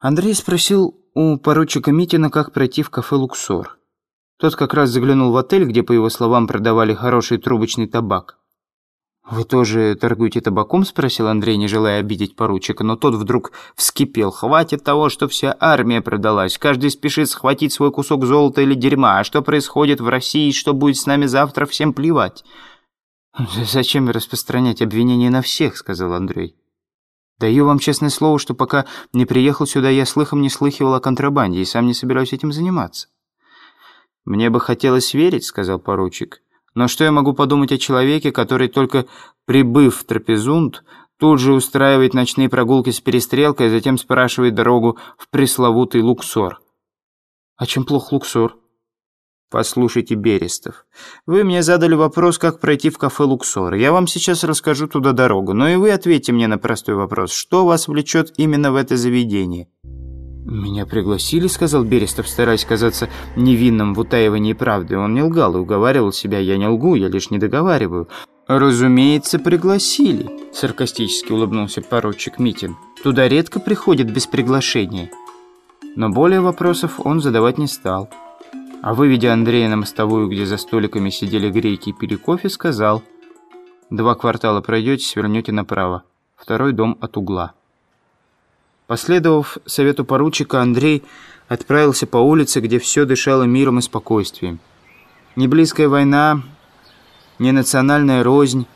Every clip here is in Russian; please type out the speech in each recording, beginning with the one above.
Андрей спросил у поручика Митина, как пройти в кафе «Луксор». Тот как раз заглянул в отель, где, по его словам, продавали хороший трубочный табак. «Вы тоже торгуете табаком?» – спросил Андрей, не желая обидеть поручика, но тот вдруг вскипел. «Хватит того, что вся армия продалась. Каждый спешит схватить свой кусок золота или дерьма. А что происходит в России, что будет с нами завтра, всем плевать». «Зачем распространять обвинения на всех?» – сказал Андрей. Даю вам честное слово, что пока не приехал сюда, я слыхом не слыхивал о контрабанде и сам не собираюсь этим заниматься. «Мне бы хотелось верить», — сказал поручик. «Но что я могу подумать о человеке, который, только прибыв в Трапезунд, тут же устраивает ночные прогулки с перестрелкой, а затем спрашивает дорогу в пресловутый Луксор?» «А чем плох Луксор?» «Послушайте, Берестов, вы мне задали вопрос, как пройти в кафе «Луксор». Я вам сейчас расскажу туда дорогу, но и вы ответьте мне на простой вопрос. Что вас влечет именно в это заведение?» «Меня пригласили», — сказал Берестов, стараясь казаться невинным в утаивании правды. Он не лгал и уговаривал себя. «Я не лгу, я лишь не договариваю». «Разумеется, пригласили», — саркастически улыбнулся поручик Митин. «Туда редко приходят без приглашения». Но более вопросов он задавать не стал. А выведя Андрея на мостовую, где за столиками сидели греки и пили кофе, сказал «Два квартала пройдете, свернете направо. Второй дом от угла». Последовав совету поручика, Андрей отправился по улице, где все дышало миром и спокойствием. Ни близкая война, ни национальная рознь,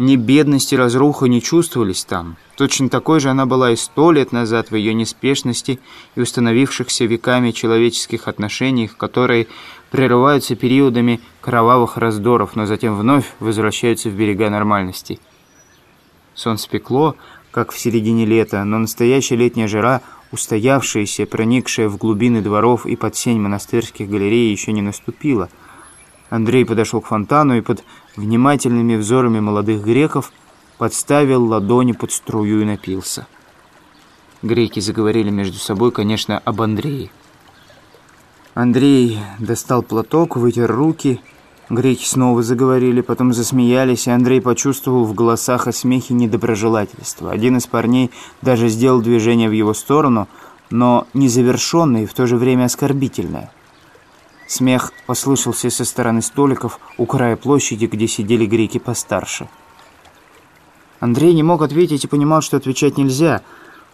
ни бедность и разруха не чувствовались там. Точно такой же она была и сто лет назад в ее неспешности и установившихся веками человеческих отношениях, которые прерываются периодами кровавых раздоров, но затем вновь возвращаются в берега нормальности. Солнце пекло, как в середине лета, но настоящая летняя жара, устоявшаяся, проникшая в глубины дворов и под сень монастырских галерей, еще не наступила – Андрей подошел к фонтану и под внимательными взорами молодых греков подставил ладони под струю и напился. Греки заговорили между собой, конечно, об Андрее. Андрей достал платок, вытер руки. Греки снова заговорили, потом засмеялись, и Андрей почувствовал в голосах о смехе недоброжелательство. Один из парней даже сделал движение в его сторону, но незавершенное и в то же время оскорбительное. Смех послышался со стороны столиков у края площади, где сидели греки постарше. Андрей не мог ответить и понимал, что отвечать нельзя.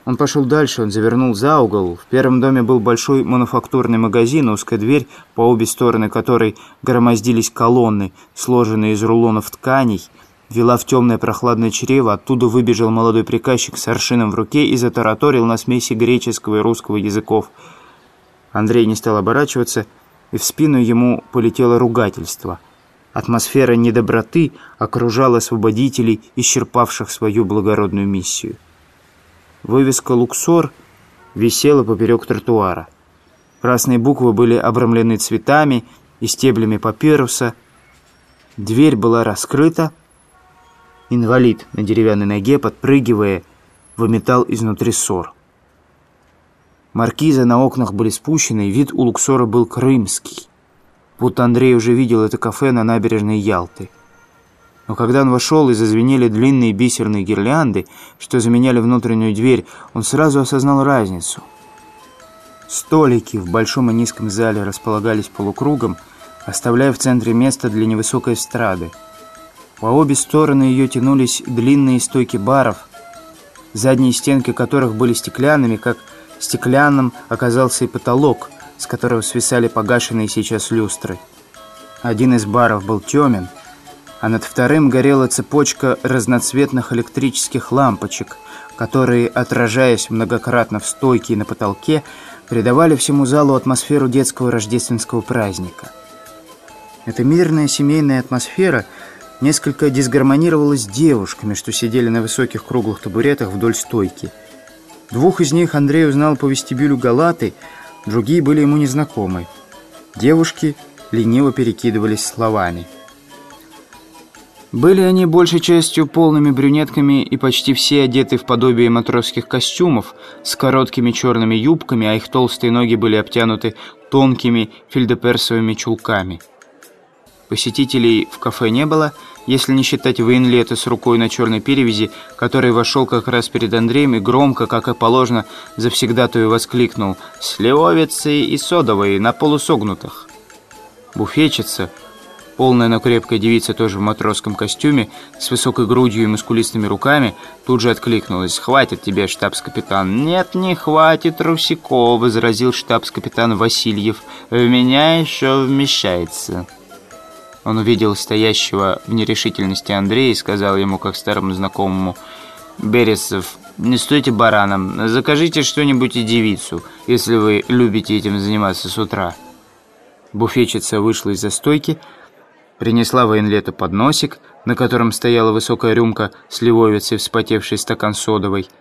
Он пошел дальше, он завернул за угол. В первом доме был большой мануфактурный магазин, узкая дверь, по обе стороны которой громоздились колонны, сложенные из рулонов тканей, вела в темное прохладное чрево, оттуда выбежал молодой приказчик с аршином в руке и затараторил на смеси греческого и русского языков. Андрей не стал оборачиваться и в спину ему полетело ругательство. Атмосфера недоброты окружала освободителей, исчерпавших свою благородную миссию. Вывеска «Луксор» висела поперек тротуара. Красные буквы были обрамлены цветами и стеблями папируса. Дверь была раскрыта. Инвалид на деревянной ноге, подпрыгивая, выметал изнутри ссор. Маркизы на окнах были спущены, и вид у Луксора был крымский. Будто Андрей уже видел это кафе на набережной Ялты. Но когда он вошел и зазвенели длинные бисерные гирлянды, что заменяли внутреннюю дверь, он сразу осознал разницу. Столики в большом и низком зале располагались полукругом, оставляя в центре место для невысокой эстрады. По обе стороны ее тянулись длинные стойки баров, задние стенки которых были стеклянными, как Стеклянным оказался и потолок, с которого свисали погашенные сейчас люстры. Один из баров был темен, а над вторым горела цепочка разноцветных электрических лампочек, которые, отражаясь многократно в стойке и на потолке, придавали всему залу атмосферу детского рождественского праздника. Эта мирная семейная атмосфера несколько дисгармонировала с девушками, что сидели на высоких круглых табуретах вдоль стойки – Двух из них Андрей узнал по вестибюлю Галаты, другие были ему незнакомы. Девушки лениво перекидывались словами. Были они большей частью полными брюнетками и почти все одеты в подобие матросских костюмов с короткими черными юбками, а их толстые ноги были обтянуты тонкими фельдеперсовыми чулками. Посетителей в кафе не было, если не считать Вейнлета с рукой на черной перевязи, который вошел как раз перед Андреем и громко, как и положено, завсегдатую воскликнул «Сливовицы и содовые на полусогнутых». Буфетчица, полная, но крепкая девица тоже в матросском костюме, с высокой грудью и мускулистыми руками, тут же откликнулась «Хватит тебе, штабс-капитан». «Нет, не хватит, Русико», — возразил штабс-капитан Васильев. «В меня еще вмещается». Он увидел стоящего в нерешительности Андрея и сказал ему, как старому знакомому, «Бересов, не стойте бараном, закажите что-нибудь и девицу, если вы любите этим заниматься с утра». Буфетчица вышла из-за стойки, принесла военлету подносик, на котором стояла высокая рюмка сливовицы и вспотевший стакан содовой –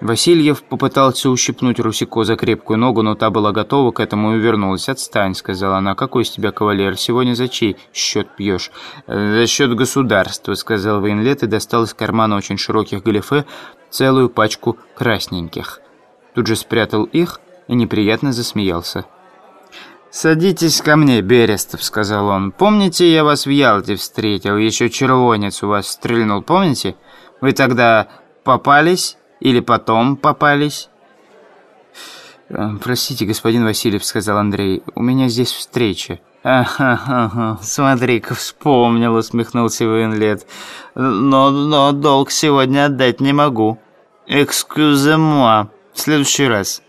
Васильев попытался ущипнуть Русико за крепкую ногу, но та была готова к этому и вернулась. «Отстань», — сказала она. «Какой из тебя кавалер? Сегодня за чей счет пьешь?» «За счет государства», — сказал военлет и достал из кармана очень широких галифе целую пачку красненьких. Тут же спрятал их и неприятно засмеялся. «Садитесь ко мне, Берестов», — сказал он. «Помните, я вас в Ялте встретил? Еще червонец у вас стрельнул, помните? Вы тогда попались?» Или потом попались?» э, «Простите, господин Васильев», — сказал Андрей, — «у меня здесь встреча». «Ага, смотри-ка, вспомнил», — усмехнулся Винлет. «Но, но долг сегодня отдать не могу. Экскюзе-муа. В следующий раз».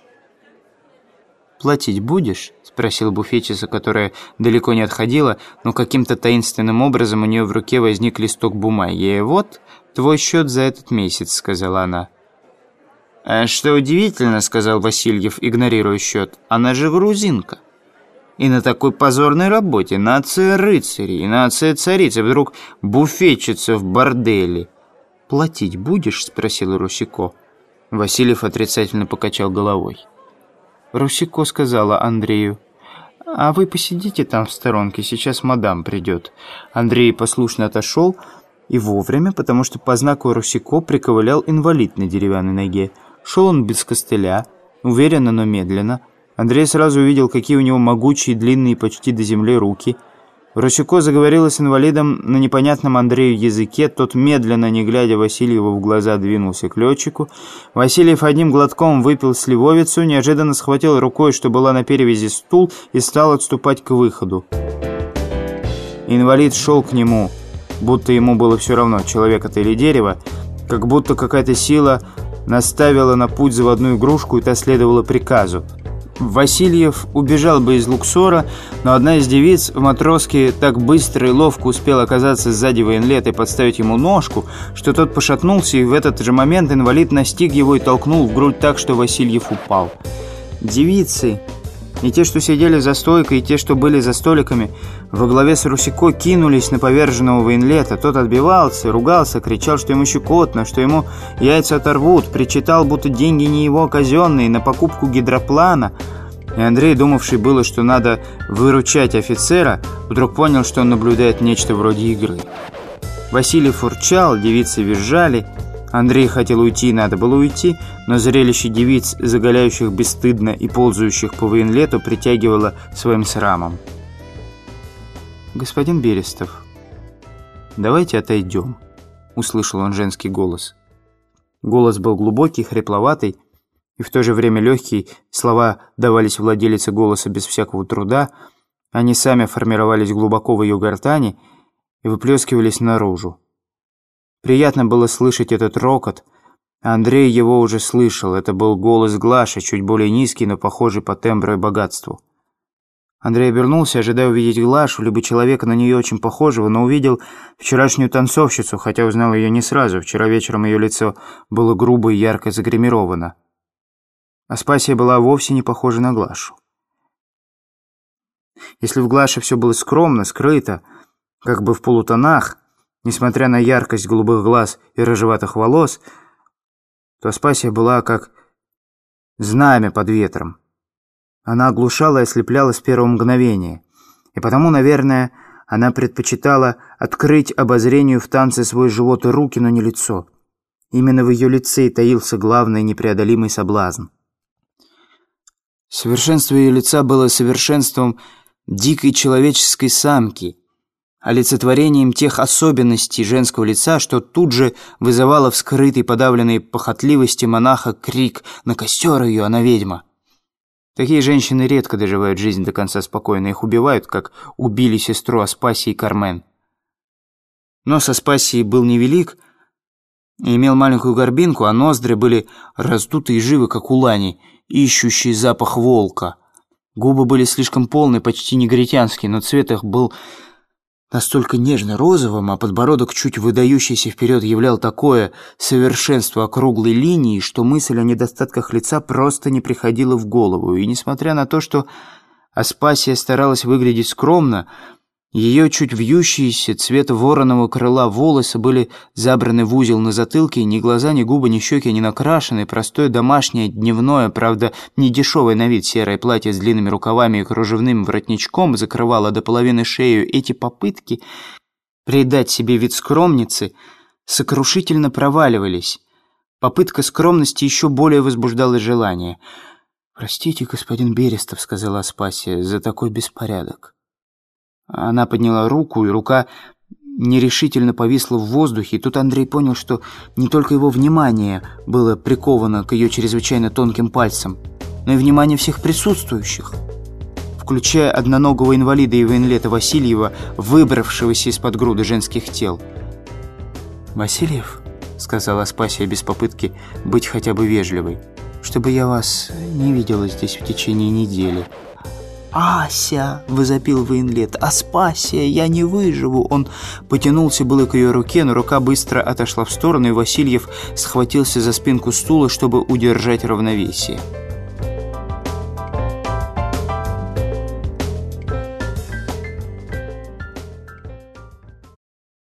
«Платить будешь?» — спросил буфетчица, которая далеко не отходила, но каким-то таинственным образом у нее в руке возник листок бумаги. «Вот твой счет за этот месяц», — сказала она. Э, «Что удивительно», — сказал Васильев, игнорируя счет, — «она же грузинка». И на такой позорной работе нация рыцарей, нация царицы, вдруг буфетчица в борделе. «Платить будешь?» — спросил Русико. Васильев отрицательно покачал головой. Русико сказала Андрею, «А вы посидите там в сторонке, сейчас мадам придет». Андрей послушно отошел и вовремя, потому что по знаку Русико приковылял инвалид на деревянной ноге. Шел он без костыля, уверенно, но медленно. Андрей сразу увидел, какие у него могучие, длинные, почти до земли руки. Рощуко заговорила с инвалидом на непонятном Андрею языке. Тот, медленно, не глядя Васильеву в глаза, двинулся к летчику. Васильев одним глотком выпил сливовицу, неожиданно схватил рукой, что была на перевязи стул, и стал отступать к выходу. Инвалид шел к нему, будто ему было все равно, человек это или дерево, как будто какая-то сила наставила на путь заводную игрушку, и та следовала приказу. Васильев убежал бы из Луксора, но одна из девиц в матроске так быстро и ловко успела оказаться сзади военлета и подставить ему ножку, что тот пошатнулся, и в этот же момент инвалид настиг его и толкнул в грудь так, что Васильев упал. Девицы и те, что сидели за стойкой, и те, что были за столиками, во главе с Русико кинулись на поверженного военлета. Тот отбивался, ругался, кричал, что ему щекотно, что ему яйца оторвут, причитал, будто деньги не его казенные, на покупку гидроплана. И Андрей, думавший было, что надо выручать офицера, вдруг понял, что он наблюдает нечто вроде игры. Василий фурчал, девицы визжали, Андрей хотел уйти, надо было уйти, но зрелище девиц, заголяющих бесстыдно и ползающих по военлету, притягивало своим срамом. «Господин Берестов, давайте отойдем», — услышал он женский голос. Голос был глубокий, хрипловатый и в то же время легкий, слова давались владелице голоса без всякого труда, они сами формировались глубоко в ее гортани и выплескивались наружу. Приятно было слышать этот рокот. Андрей его уже слышал. Это был голос Глаши, чуть более низкий, но похожий по тембру и богатству. Андрей обернулся, ожидая увидеть Глашу, либо человека на нее очень похожего, но увидел вчерашнюю танцовщицу, хотя узнал ее не сразу. Вчера вечером ее лицо было грубо и ярко загримировано. Аспасия была вовсе не похожа на Глашу. Если в Глаше все было скромно, скрыто, как бы в полутонах, Несмотря на яркость голубых глаз и рыжеватых волос, то Аспасия была как знамя под ветром. Она оглушала и ослепляла с первого мгновения. И потому, наверное, она предпочитала открыть обозрению в танце свой живот и руки, но не лицо. Именно в ее лице и таился главный непреодолимый соблазн. Совершенство ее лица было совершенством дикой человеческой самки — олицетворением тех особенностей женского лица, что тут же вызывало в скрытой подавленной похотливости монаха крик «На костер ее, она ведьма!». Такие женщины редко доживают жизнь до конца спокойно, их убивают, как убили сестру Аспасии Кармен. Нос Аспасии был невелик и имел маленькую горбинку, а ноздри были раздуты и живы, как у лани, ищущие запах волка. Губы были слишком полные, почти негритянские, но цвет их был настолько нежно-розовым, а подбородок чуть выдающийся вперед являл такое совершенство округлой линии, что мысль о недостатках лица просто не приходила в голову. И несмотря на то, что Аспасия старалась выглядеть скромно, ее чуть вьющиеся цвета вороного крыла волосы были забраны в узел на затылке, ни глаза, ни губы, ни щеки не накрашены, простое домашнее, дневное, правда, не дешевое на вид серое платье с длинными рукавами и кружевным воротничком закрывало до половины шею. Эти попытки придать себе вид скромницы сокрушительно проваливались. Попытка скромности еще более возбуждала желание. «Простите, господин Берестов», — сказала Аспасия, — «за такой беспорядок». Она подняла руку, и рука нерешительно повисла в воздухе, и тут Андрей понял, что не только его внимание было приковано к ее чрезвычайно тонким пальцам, но и внимание всех присутствующих, включая одноногого инвалида и военлета Васильева, выбравшегося из-под груды женских тел. «Васильев», — сказала Аспасия без попытки быть хотя бы вежливой, «чтобы я вас не видела здесь в течение недели». «Ася!» — возопил Вейнлет. «Аспасия! Я не выживу!» Он потянулся было к ее руке, но рука быстро отошла в сторону, и Васильев схватился за спинку стула, чтобы удержать равновесие.